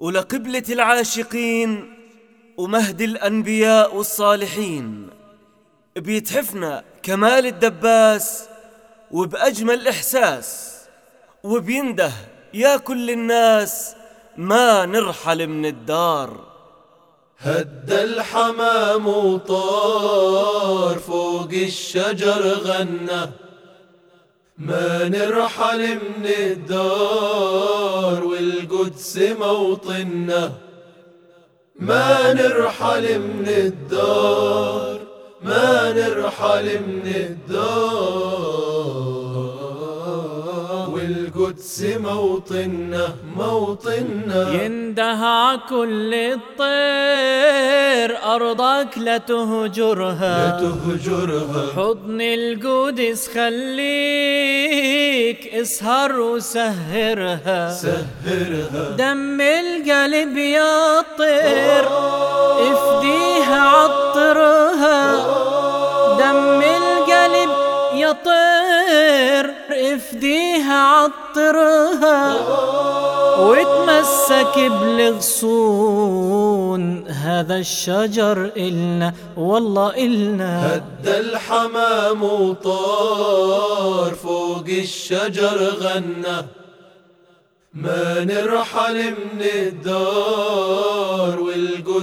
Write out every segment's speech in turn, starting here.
ولقبلة العاشقين ومهد الأنبياء والصالحين بيتحفنا كمال الدباس وبأجمل إحساس وبينده يا كل الناس ما نرحل من الدار. هد الحمام وطار فوق الشجر غنى. ما نرحل من الدار والقدس موطننا. ما نرحل من الدار ما نرحل من الدار. والقدس موطننا موطننا يندهى كل الطير أرضك لا تهجرها. لا تهجرها. حضن القدس خليك إسهر وسهرها. سهرها. دم القلب يا طير. يا طير افديها عطرها وتمسك بالغصون هذا الشجر إلنا والله إلنا. هد الحمام وطار فوق الشجر غنى. ما نرحل من الدار.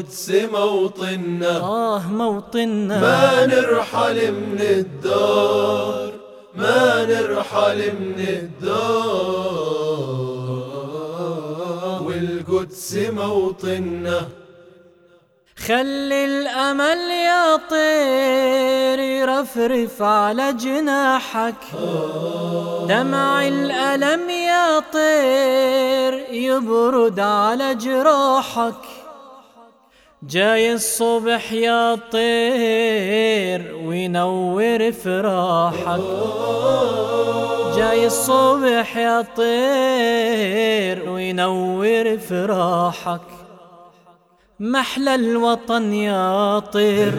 والقدس موطننا آه موطننا ما نرحل من الدار ما نرحل من الدار. والقدس موطننا خلي الأمل يا طير يرفرف على جناحك. دمع الألم يا طير يبرد على جراحك. جاي الصبح يا طير وينور فراحك. جاي الصبح يا طير وينور فراحك. محلى الوطن يا طير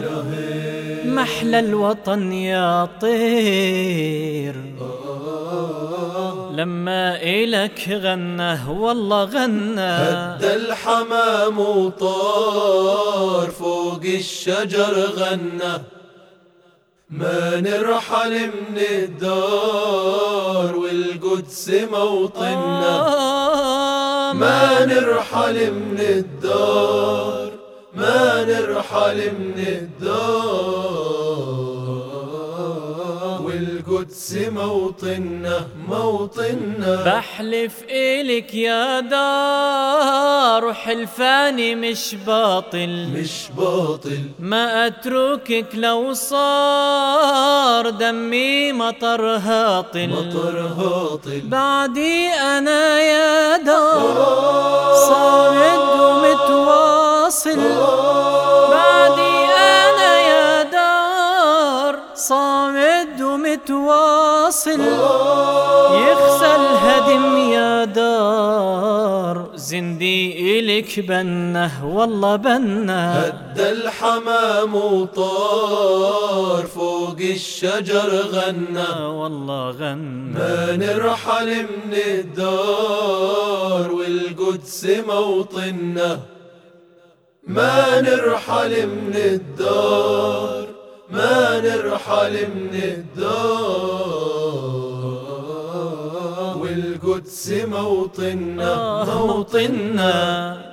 محلى الوطن يا طير. لما إلك غنى والله غنى. هد الحمام وطار فوق الشجر غنى. ما نرحل من الدار والقدس موطننا آه، ما نرحل من الدار ما نرحل من الدار. والقدس موطننا موطننا بحلف إلك يا دار وحلفاني مش باطل. مش باطل. ما أتركك لو صار دمي مطر هاطل. مطر هاطل. بعدي أنا يا دار صامد ومتواصل صامد ومتواصل يخسى الهدم يا دار. زندي إلك بنة والله بنة. هد الحمام وطار فوق الشجر غنى. والله غنى. ما نرحل من الدار والقدس موطننا ما نرحل من الدار. ما نرحل من الدار. والقدس موطننا موطننا.